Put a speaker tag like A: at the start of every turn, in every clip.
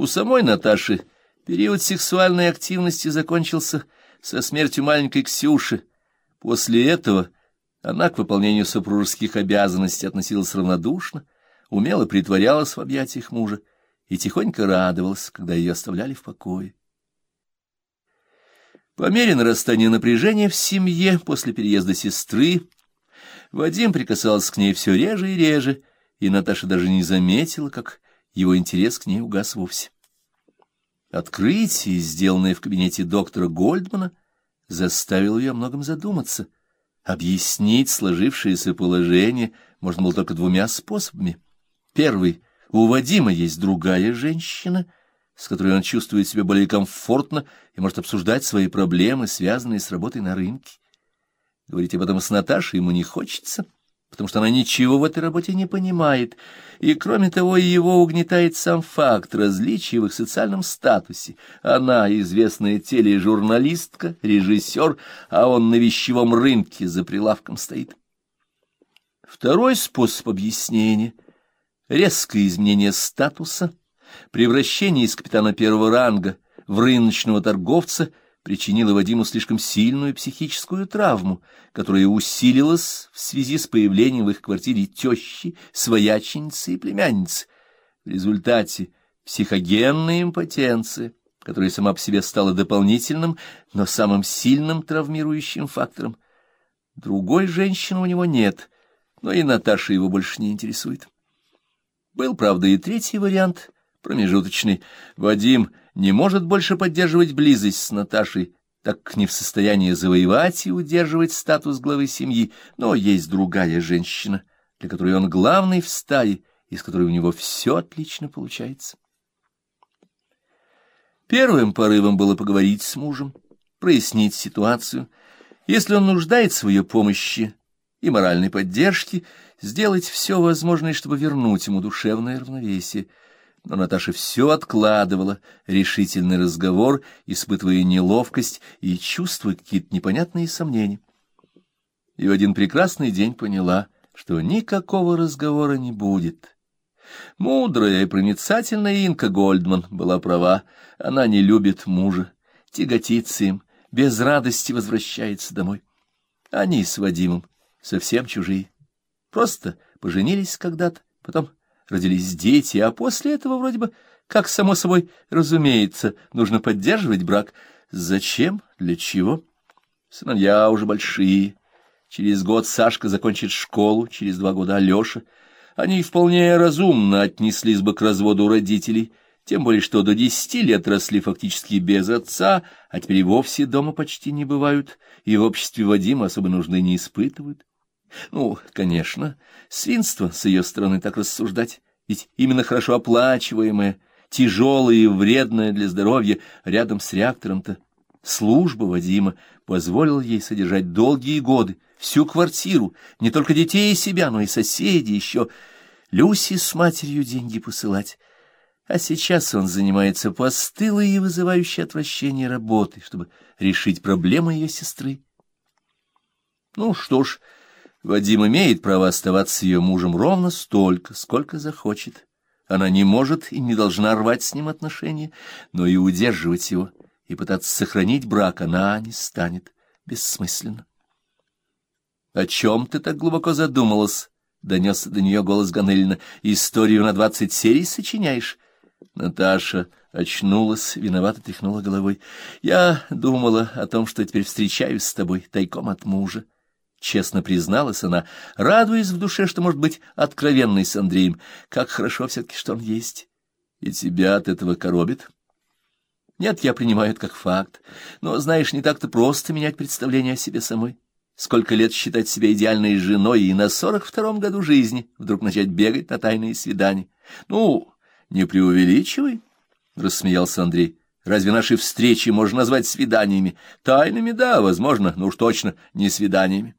A: У самой Наташи период сексуальной активности закончился со смертью маленькой Ксюши. После этого она к выполнению супружеских обязанностей относилась равнодушно, умело притворялась в объятиях мужа и тихонько радовалась, когда ее оставляли в покое. По мере нарастания напряжения в семье после переезда сестры Вадим прикасался к ней все реже и реже, и Наташа даже не заметила, как его интерес к ней угас вовсе. Открытие, сделанное в кабинете доктора Гольдмана, заставило ее о многом задуматься. Объяснить сложившееся положение можно было только двумя способами. Первый — у Вадима есть другая женщина, с которой он чувствует себя более комфортно и может обсуждать свои проблемы, связанные с работой на рынке. Говорить об этом с Наташей ему не хочется — потому что она ничего в этой работе не понимает, и, кроме того, его угнетает сам факт различия в их социальном статусе. Она известная тележурналистка, режиссер, а он на вещевом рынке за прилавком стоит. Второй способ объяснения — резкое изменение статуса, превращение из капитана первого ранга в рыночного торговца — причинила Вадиму слишком сильную психическую травму, которая усилилась в связи с появлением в их квартире тещи, свояченицы и племянницы. В результате психогенная импотенция, которая сама по себе стала дополнительным, но самым сильным травмирующим фактором. Другой женщины у него нет, но и Наташа его больше не интересует. Был, правда, и третий вариант, промежуточный. Вадим не может больше поддерживать близость с Наташей, так как не в состоянии завоевать и удерживать статус главы семьи, но есть другая женщина, для которой он главный в стае, и с которой у него все отлично получается. Первым порывом было поговорить с мужем, прояснить ситуацию. Если он нуждается в ее помощи и моральной поддержке, сделать все возможное, чтобы вернуть ему душевное равновесие — но Наташа все откладывала, решительный разговор, испытывая неловкость и чувствуя какие-то непонятные сомнения. И в один прекрасный день поняла, что никакого разговора не будет. Мудрая и проницательная Инка Гольдман была права, она не любит мужа, тяготится им, без радости возвращается домой. Они с Вадимом совсем чужие, просто поженились когда-то, потом родились дети, а после этого вроде бы, как само собой разумеется, нужно поддерживать брак. Зачем? Для чего? Сыновья уже большие. Через год Сашка закончит школу, через два года Алеша. Они вполне разумно отнеслись бы к разводу родителей, тем более что до десяти лет росли фактически без отца, а теперь и вовсе дома почти не бывают, и в обществе Вадима особо нужды не испытывают. Ну, конечно, свинство с ее стороны так рассуждать, ведь именно хорошо оплачиваемое, тяжелое и вредное для здоровья рядом с реактором-то служба Вадима позволила ей содержать долгие годы, всю квартиру, не только детей и себя, но и соседей еще, Люси с матерью деньги посылать. А сейчас он занимается постылой и вызывающей отвращение работой, чтобы решить проблемы ее сестры. Ну что ж, Вадим имеет право оставаться ее мужем ровно столько, сколько захочет. Она не может и не должна рвать с ним отношения, но и удерживать его, и пытаться сохранить брак она не станет. Бессмысленно. — О чем ты так глубоко задумалась? — донесся до нее голос Ганелина. — Историю на двадцать серий сочиняешь? Наташа очнулась, виновато тряхнула головой. — Я думала о том, что теперь встречаюсь с тобой тайком от мужа. Честно призналась она, радуясь в душе, что может быть откровенной с Андреем. Как хорошо все-таки, что он есть. И тебя от этого коробит? Нет, я принимаю это как факт. Но, знаешь, не так-то просто менять представление о себе самой. Сколько лет считать себя идеальной женой и на сорок втором году жизни вдруг начать бегать на тайные свидания. Ну, не преувеличивай, — рассмеялся Андрей. Разве наши встречи можно назвать свиданиями? Тайными, да, возможно, но уж точно не свиданиями.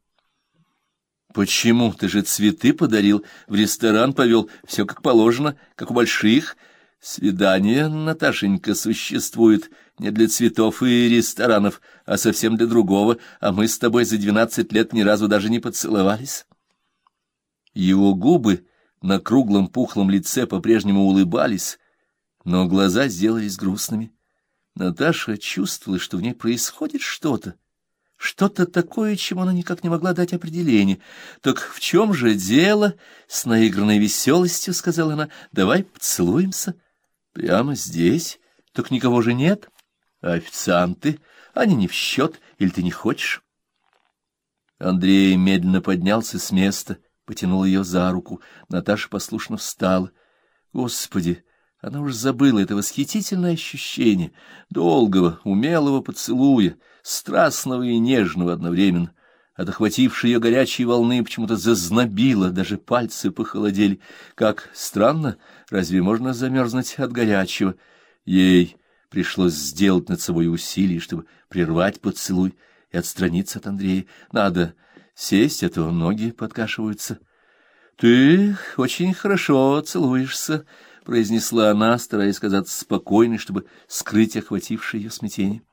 A: Почему? Ты же цветы подарил, в ресторан повел, все как положено, как у больших. Свидание, Наташенька, существует не для цветов и ресторанов, а совсем для другого, а мы с тобой за двенадцать лет ни разу даже не поцеловались. Его губы на круглом пухлом лице по-прежнему улыбались, но глаза сделались грустными. Наташа чувствовала, что в ней происходит что-то, что-то такое, чему она никак не могла дать определение. «Так в чем же дело?» — с наигранной веселостью сказала она. «Давай поцелуемся. Прямо здесь. Так никого же нет. Официанты? Они не в счет. Или ты не хочешь?» Андрей медленно поднялся с места, потянул ее за руку. Наташа послушно встала. «Господи!» Она уж забыла это восхитительное ощущение долгого, умелого поцелуя, страстного и нежного одновременно. От охватившей ее горячей волны почему-то зазнобило, даже пальцы похолодели. Как странно, разве можно замерзнуть от горячего? Ей пришлось сделать над собой усилие, чтобы прервать поцелуй и отстраниться от Андрея. Надо сесть, а то ноги подкашиваются. — Ты очень хорошо целуешься, —— произнесла она, стараясь казаться спокойной, чтобы скрыть охватившее ее смятение.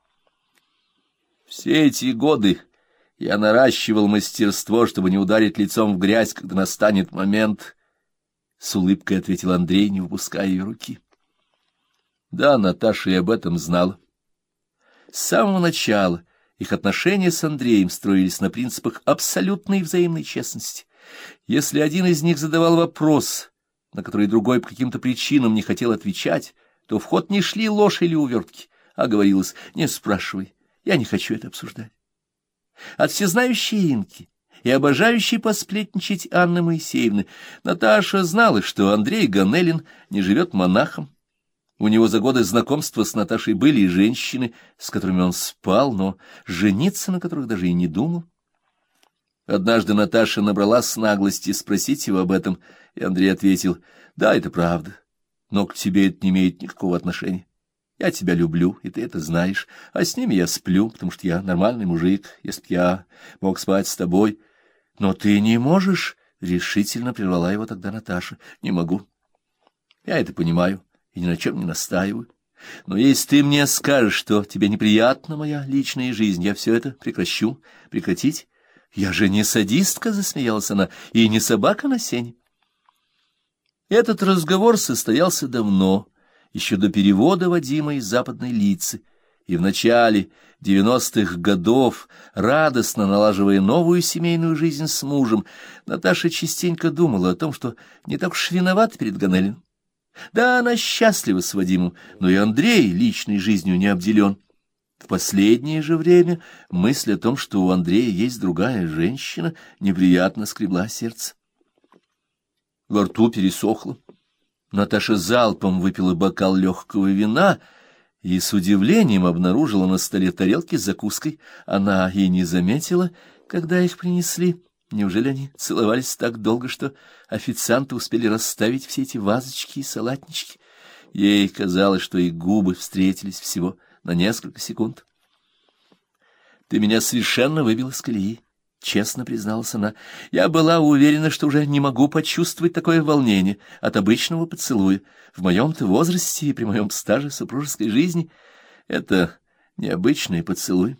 A: «Все эти годы я наращивал мастерство, чтобы не ударить лицом в грязь, когда настанет момент», — с улыбкой ответил Андрей, не выпуская ее руки. Да, Наташа и об этом знала. С самого начала их отношения с Андреем строились на принципах абсолютной взаимной честности. Если один из них задавал вопрос, на который другой по каким-то причинам не хотел отвечать, то в ход не шли ложь или увертки, а говорилось «не спрашивай, я не хочу это обсуждать». От всезнающей Инки и обожающей посплетничать Анны Моисеевны Наташа знала, что Андрей Ганелин не живет монахом. У него за годы знакомства с Наташей были и женщины, с которыми он спал, но жениться на которых даже и не думал. Однажды Наташа набралась наглости спросить его об этом, и Андрей ответил, «Да, это правда, но к тебе это не имеет никакого отношения. Я тебя люблю, и ты это знаешь, а с ними я сплю, потому что я нормальный мужик, если б я мог спать с тобой. Но ты не можешь, — решительно прервала его тогда Наташа, — не могу. Я это понимаю и ни на чем не настаиваю. Но если ты мне скажешь, что тебе неприятна моя личная жизнь, я все это прекращу, прекратить «Я же не садистка», — засмеялась она, — «и не собака на сене». Этот разговор состоялся давно, еще до перевода Вадима из Западной Лицы, и в начале девяностых годов, радостно налаживая новую семейную жизнь с мужем, Наташа частенько думала о том, что не так уж виноват перед Ганелиным. Да, она счастлива с Вадимом, но и Андрей личной жизнью не обделен. В последнее же время мысль о том, что у Андрея есть другая женщина, неприятно скребла сердце. Во рту пересохло. Наташа залпом выпила бокал легкого вина и с удивлением обнаружила на столе тарелки с закуской. Она и не заметила, когда их принесли. Неужели они целовались так долго, что официанты успели расставить все эти вазочки и салатнички? Ей казалось, что их губы встретились всего на несколько секунд. Ты меня совершенно выбил из колеи, — честно призналась она. Я была уверена, что уже не могу почувствовать такое волнение от обычного поцелуя. В моем-то возрасте и при моем стаже супружеской жизни это необычный поцелуй.